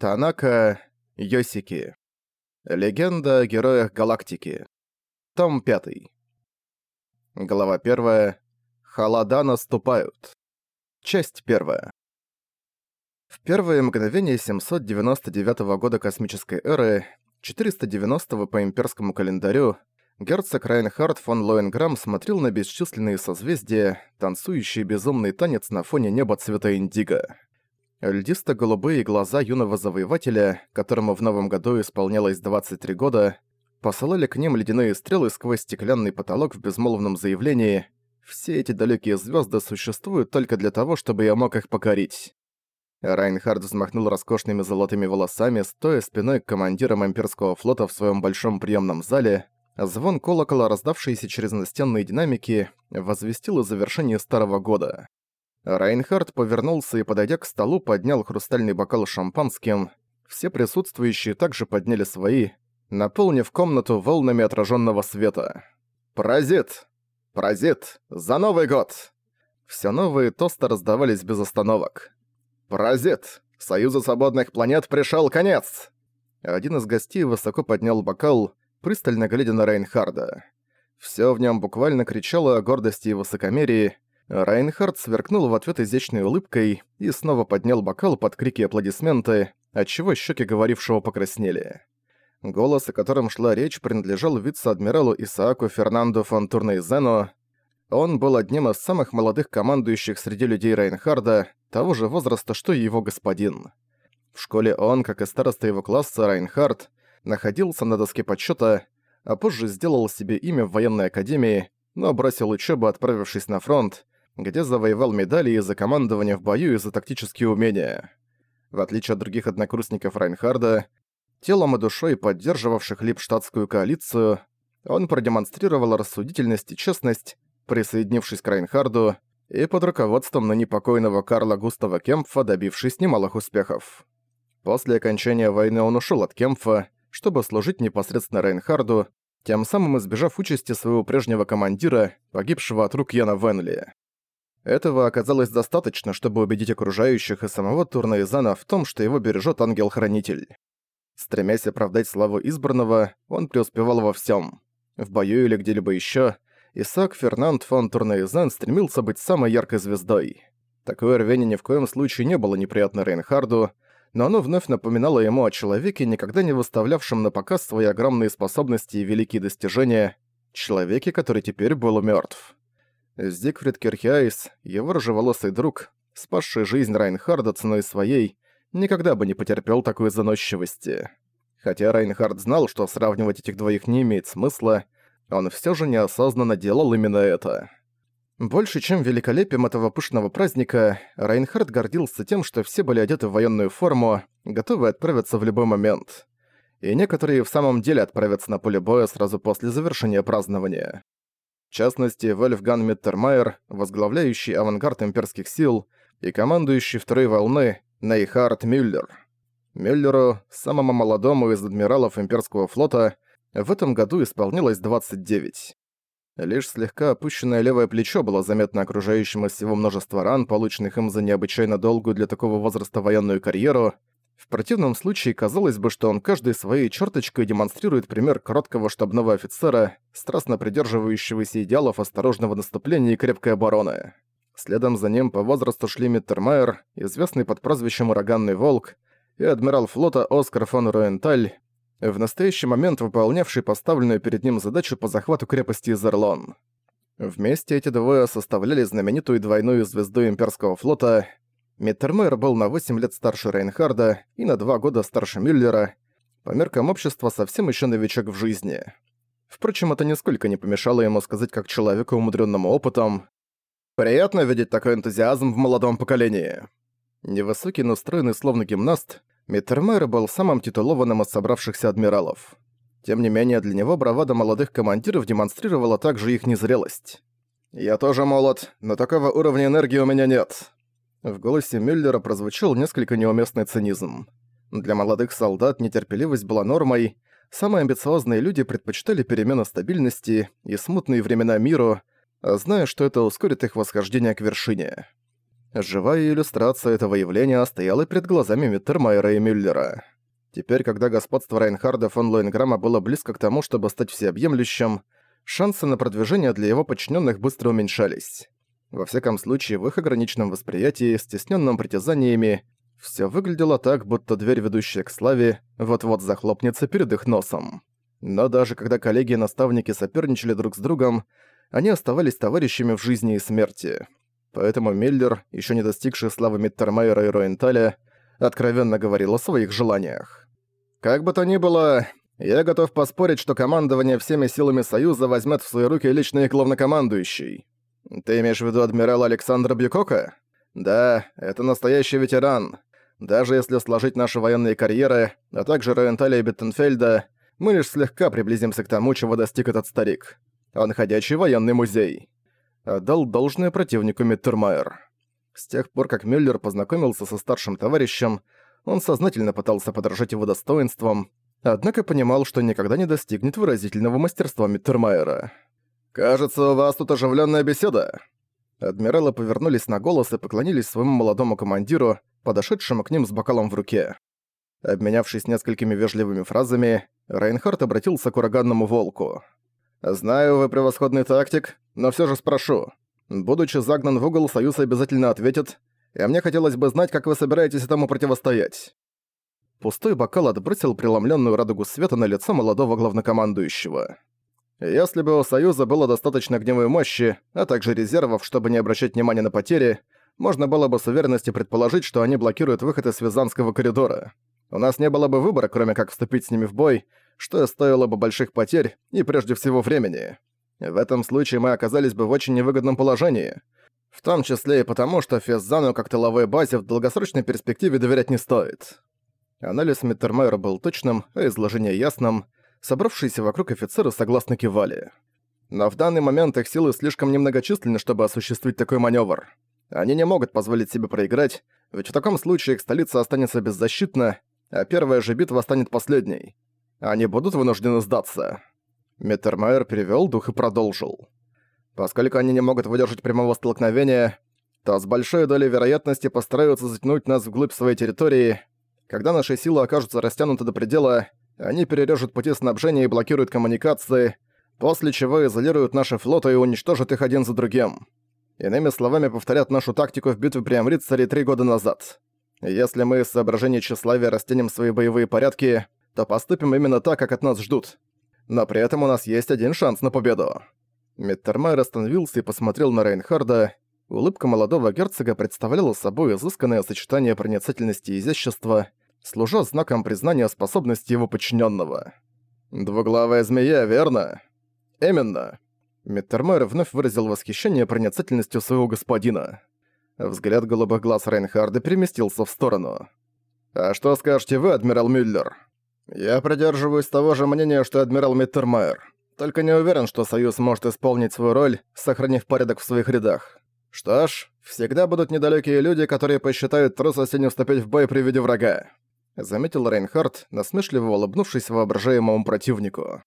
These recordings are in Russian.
Танака Йосики. Легенда о героях галактики. Том 5. Глава 1. Холода наступают. Часть 1. В первые мгновения 799 года космической эры, 490 по имперскому календарю, герцог Райнхард фон Лоенграм смотрел на бесчисленные созвездия, танцующие безумный танец на фоне неба цвета индиго. Льдисто-голубые глаза юного завоевателя, которому в новом году исполнялось 23 года, посылали к ним ледяные стрелы сквозь стеклянный потолок в безмолвном заявлении «Все эти далекие звезды существуют только для того, чтобы я мог их покорить». Райнхард взмахнул роскошными золотыми волосами, стоя спиной к командирам имперского флота в своем большом приемном зале. Звон колокола, раздавшийся через настенные динамики, возвестил о завершении старого года. Райнхард повернулся и, подойдя к столу, поднял хрустальный бокал шампанским. Все присутствующие также подняли свои, наполнив комнату волнами отраженного света. «Паразит! Паразит! За Новый год!» Все новые тосты раздавались без остановок. «Паразит! Союзу свободных планет пришел конец!» Один из гостей высоко поднял бокал, пристально глядя на Рейнхарда. Все в нем буквально кричало о гордости и высокомерии, Райнхард сверкнул в ответ изящной улыбкой и снова поднял бокал под крики и аплодисменты, отчего щеки говорившего покраснели. Голос, о котором шла речь, принадлежал вице-адмиралу Исааку Фернандо фон Турнейзену. Он был одним из самых молодых командующих среди людей Райнхарда, того же возраста, что и его господин. В школе он, как и староста его класса Райнхард, находился на доске подсчёта, а позже сделал себе имя в военной академии, но бросил учебу, отправившись на фронт, где завоевал медали из-за командования в бою и за тактические умения. В отличие от других однокурсников Райнхарда, телом и душой поддерживавших Липштадтскую коалицию, он продемонстрировал рассудительность и честность, присоединившись к Райнхарду и под руководством ныне покойного Карла Густава Кемпфа добившись немалых успехов. После окончания войны он ушел от Кемпфа, чтобы служить непосредственно Рейнхарду, тем самым избежав участи своего прежнего командира, погибшего от рук Яна Венли. Этого оказалось достаточно, чтобы убедить окружающих и самого Турнаизана в том, что его бережет ангел-хранитель. Стремясь оправдать славу избранного, он преуспевал во всем. В бою или где-либо еще, Исаак Фернанд фон Турнаизан стремился быть самой яркой звездой. Такое рвение ни в коем случае не было неприятно Рейнхарду, но оно вновь напоминало ему о человеке, никогда не выставлявшем на показ свои огромные способности и великие достижения, человеке, который теперь был мертв. Зигфрид Кирхиайс, его рыжеволосый друг, спасший жизнь Райнхарда ценой своей, никогда бы не потерпел такой заносчивости. Хотя Райнхард знал, что сравнивать этих двоих не имеет смысла, он все же неосознанно делал именно это. Больше, чем великолепием этого пышного праздника, Райнхард гордился тем, что все были одеты в военную форму, готовы отправиться в любой момент. И некоторые в самом деле отправятся на поле боя сразу после завершения празднования. В частности, Вольфган Миттермайер, возглавляющий авангард имперских сил и командующий второй волны Нейхард Мюллер. Мюллеру, самому молодому из адмиралов имперского флота, в этом году исполнилось 29. Лишь слегка опущенное левое плечо было заметно окружающим из всего множества ран, полученных им за необычайно долгую для такого возраста военную карьеру, противном случае казалось бы, что он каждой своей черточкой демонстрирует пример короткого штабного офицера, страстно придерживающегося идеалов осторожного наступления и крепкой обороны. Следом за ним по возрасту шли Миттермайер, известный под прозвищем «Ураганный волк», и адмирал флота Оскар фон Руенталь, в настоящий момент выполнявший поставленную перед ним задачу по захвату крепости Изерлон. Вместе эти двое составляли знаменитую двойную звезду имперского флота – Миттермейер был на 8 лет старше Рейнхарда и на 2 года старше Мюллера, по меркам общества совсем еще новичок в жизни. Впрочем, это нисколько не помешало ему сказать как человеку, умудренному опытом, «Приятно видеть такой энтузиазм в молодом поколении». Невысокий, но стройный, словно гимнаст, Миттермейер был самым титулованным из собравшихся адмиралов. Тем не менее, для него бравада молодых командиров демонстрировала также их незрелость. «Я тоже молод, но такого уровня энергии у меня нет. В голосе Мюллера прозвучал несколько неуместный цинизм. Для молодых солдат нетерпеливость была нормой, самые амбициозные люди предпочитали перемену стабильности и смутные времена миру, зная, что это ускорит их восхождение к вершине. Живая иллюстрация этого явления стояла перед глазами Миттермайера и Мюллера. Теперь, когда господство Райнхарда фон Лоинграмма было близко к тому, чтобы стать всеобъемлющим, шансы на продвижение для его подчиненных быстро уменьшались. Во всяком случае, в их ограниченном восприятии, стесненном притязаниями, все выглядело так, будто дверь, ведущая к славе, вот-вот захлопнется перед их носом. Но даже когда коллеги и наставники соперничали друг с другом, они оставались товарищами в жизни и смерти. Поэтому Миллер, еще не достигший славы Миттермайера и Роенталя, откровенно говорил о своих желаниях. «Как бы то ни было, я готов поспорить, что командование всеми силами Союза возьмет в свои руки личный главнокомандующий. Ты имеешь в виду адмирала Александра Бьюкока? Да, это настоящий ветеран. Даже если сложить наши военные карьеры, а также Роенталя и Биттенфельда, мы лишь слегка приблизимся к тому, чего достиг этот старик. Он ходячий военный музей. Отдал должное противнику Миттермайер. С тех пор, как Мюллер познакомился со старшим товарищем, он сознательно пытался подражать его достоинствам, однако понимал, что никогда не достигнет выразительного мастерства Миттермайера. «Кажется, у вас тут оживленная беседа». Адмиралы повернулись на голос и поклонились своему молодому командиру, подошедшему к ним с бокалом в руке. Обменявшись несколькими вежливыми фразами, Рейнхард обратился к ураганному волку. «Знаю, вы превосходный тактик, но все же спрошу. Будучи загнан в угол, Союз обязательно ответит, и мне хотелось бы знать, как вы собираетесь этому противостоять». Пустой бокал отбросил преломленную радугу света на лицо молодого главнокомандующего. Если бы у Союза было достаточно гневой мощи, а также резервов, чтобы не обращать внимания на потери, можно было бы с уверенностью предположить, что они блокируют выход из Визанского коридора. У нас не было бы выбора, кроме как вступить с ними в бой, что стоило бы больших потерь и прежде всего времени. В этом случае мы оказались бы в очень невыгодном положении. В том числе и потому, что Феззану как тыловой базе в долгосрочной перспективе доверять не стоит. Анализ Миттермайера был точным, а изложение ясным. Собравшиеся вокруг офицеры согласно кивали. Но в данный момент их силы слишком немногочисленны, чтобы осуществить такой маневр. Они не могут позволить себе проиграть, ведь в таком случае их столица останется беззащитна, а первая же битва станет последней. Они будут вынуждены сдаться. Меттермайер перевёл дух и продолжил. Поскольку они не могут выдержать прямого столкновения, то с большой долей вероятности постараются затянуть нас вглубь своей территории. Когда наши силы окажутся растянуты до предела, они перережут пути снабжения и блокируют коммуникации, после чего изолируют наши флоты и уничтожат их один за другим. Иными словами, повторят нашу тактику в битве при Амрицаре три года назад. Если мы из соображений тщеславия растянем свои боевые порядки, то поступим именно так, как от нас ждут. Но при этом у нас есть один шанс на победу». Миттермайер остановился и посмотрел на Рейнхарда. Улыбка молодого герцога представляла собой изысканное сочетание проницательности и изящества, служа знаком признания способности его подчиненного. «Двуглавая змея, верно?» «Именно». Миттермайер вновь выразил восхищение проницательностью своего господина. Взгляд голубых глаз Рейнхарда переместился в сторону. «А что скажете вы, адмирал Мюллер?» «Я придерживаюсь того же мнения, что адмирал Миттермайер. Только не уверен, что Союз может исполнить свою роль, сохранив порядок в своих рядах. Что ж, всегда будут недалекие люди, которые посчитают трусостью не вступить в бой при виде врага», заметил Рейнхард, насмешливо улыбнувшись воображаемому противнику.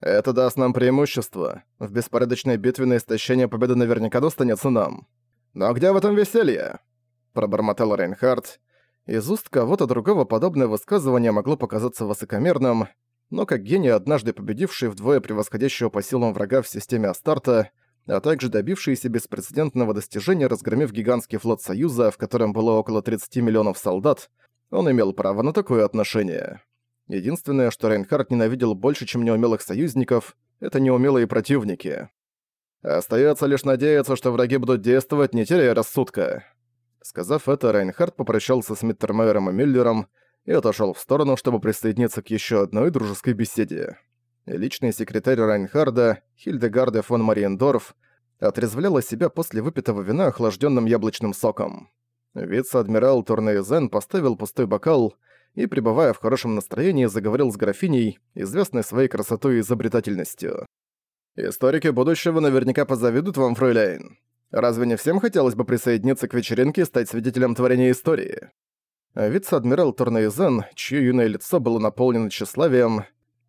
«Это даст нам преимущество. В беспорядочной битве на истощение победы наверняка достанется нам. «Но где в этом веселье?» – пробормотал Рейнхард. Из уст кого-то другого подобное высказывание могло показаться высокомерным, но как гений, однажды победивший вдвое превосходящего по силам врага в системе Астарта, а также добившийся беспрецедентного достижения, разгромив гигантский флот Союза, в котором было около 30 миллионов солдат, он имел право на такое отношение. Единственное, что Рейнхард ненавидел больше, чем неумелых союзников, это неумелые противники. Остается лишь надеяться, что враги будут действовать, не теряя рассудка. Сказав это, Райнхард попрощался с Миттермайером и Миллером и отошел в сторону, чтобы присоединиться к еще одной дружеской беседе. Личный секретарь Райнхарда, Хильдегарде фон Мариендорф, отрезвляла себя после выпитого вина охлажденным яблочным соком. Вице-адмирал Турнейзен поставил пустой бокал и, пребывая в хорошем настроении, заговорил с графиней, известной своей красотой и изобретательностью. Историки будущего наверняка позавидуют вам, фройляйн. Разве не всем хотелось бы присоединиться к вечеринке и стать свидетелем творения истории? Вице-адмирал Турнейзен, чье юное лицо было наполнено тщеславием,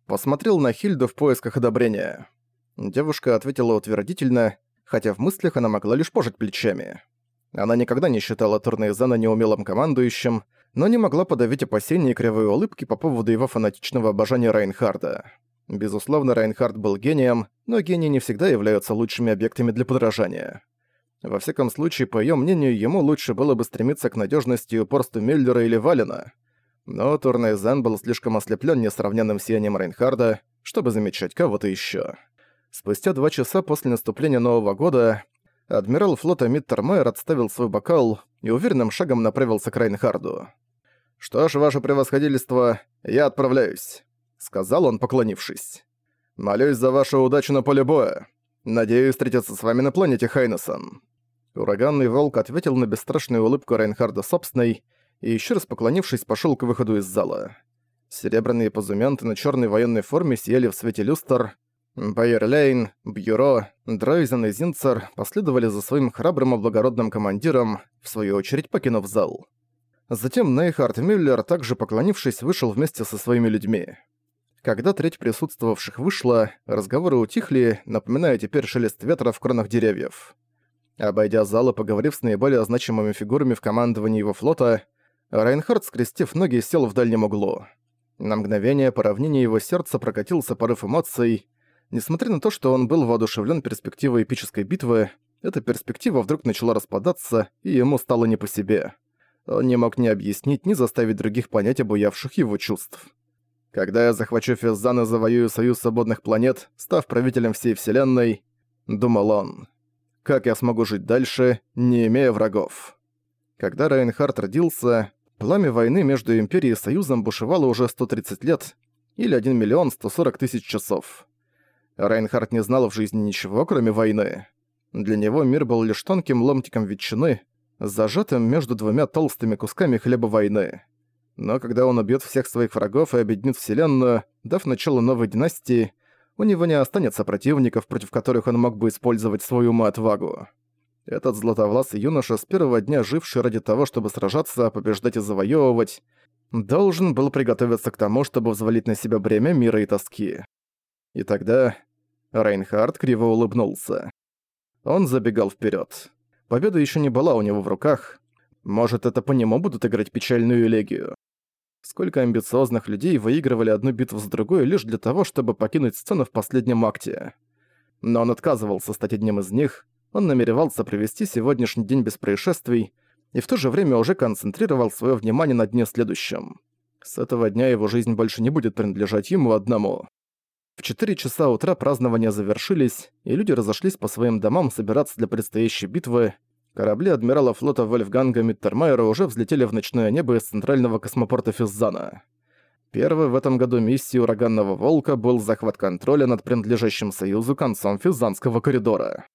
посмотрел на Хильду в поисках одобрения. Девушка ответила утвердительно, хотя в мыслях она могла лишь пожать плечами. Она никогда не считала Турнейзена неумелым командующим, но не могла подавить опасения и кривые улыбки по поводу его фанатичного обожания Райнхарда. Безусловно, Райнхард был гением, но гении не всегда являются лучшими объектами для подражания. Во всяком случае, по её мнению, ему лучше было бы стремиться к надёжности и упорству Миллера или Валена. Но Турнейзен был слишком ослеплён несравненным сиянием Райнхарда, чтобы замечать кого-то ещё. Спустя два часа после наступления Нового года адмирал флота Миттермайер отставил свой бокал и уверенным шагом направился к Райнхарду. «Что ж, ваше превосходительство, я отправляюсь», — сказал он, поклонившись. «Молюсь за вашу удачу на поле боя. Надеюсь встретиться с вами на планете Хайнесон». Ураганный волк ответил на бесстрашную улыбку Райнхарда собственной и еще раз поклонившись, пошел к выходу из зала. Серебряные позументы на черной военной форме сияли в свете люстр, Байерлейн, Бюро, Дройзен и Зинцер последовали за своим храбрым и благородным командиром, в свою очередь покинув зал. Затем Нейхард Мюллер, также поклонившись, вышел вместе со своими людьми. Когда треть присутствовавших вышла, разговоры утихли, напоминая теперь шелест ветра в кронах деревьев. Обойдя зал и поговорив с наиболее значимыми фигурами в командовании его флота, Райнхард, скрестив ноги, сел в дальнем углу. На мгновение по равнине его сердца прокатился порыв эмоций, Несмотря на то, что он был воодушевлен перспективой эпической битвы, эта перспектива вдруг начала распадаться, и ему стало не по себе. Он не мог ни объяснить, ни заставить других понять обуявших его чувств. «Когда я захвачу Физзан и завоюю Союз Свободных Планет, став правителем всей Вселенной», — думал он, — «как я смогу жить дальше, не имея врагов?» Когда Рейнхард родился, пламя войны между Империей и Союзом бушевало уже 130 лет, или 1 миллион 140 тысяч часов. Райнхард не знал в жизни ничего, кроме войны. Для него мир был лишь тонким ломтиком ветчины, зажатым между двумя толстыми кусками хлеба войны. Но когда он убьет всех своих врагов и объединит Вселенную, дав начало новой династии, у него не останется противников, против которых он мог бы использовать свою ум отвагу. Этот златовласый юноша, с первого дня живший ради того, чтобы сражаться, побеждать и завоевывать, должен был приготовиться к тому, чтобы взвалить на себя бремя мира и тоски. И тогда Рейнхард криво улыбнулся. Он забегал вперед. Победа еще не была у него в руках. Может, это по нему будут играть печальную элегию. Сколько амбициозных людей выигрывали одну битву с другой лишь для того, чтобы покинуть сцену в последнем акте. Но он отказывался стать одним из них, он намеревался провести сегодняшний день без происшествий и в то же время уже концентрировал свое внимание на дне следующем. С этого дня его жизнь больше не будет принадлежать ему одному. В 4 часа утра празднования завершились, и люди разошлись по своим домам собираться для предстоящей битвы. Корабли адмирала флота Вольфганга Миттермайера уже взлетели в ночное небо из центрального космопорта Физзана. Первой в этом году миссией «Ураганного волка» был захват контроля над принадлежащим Союзу концом Физзанского коридора.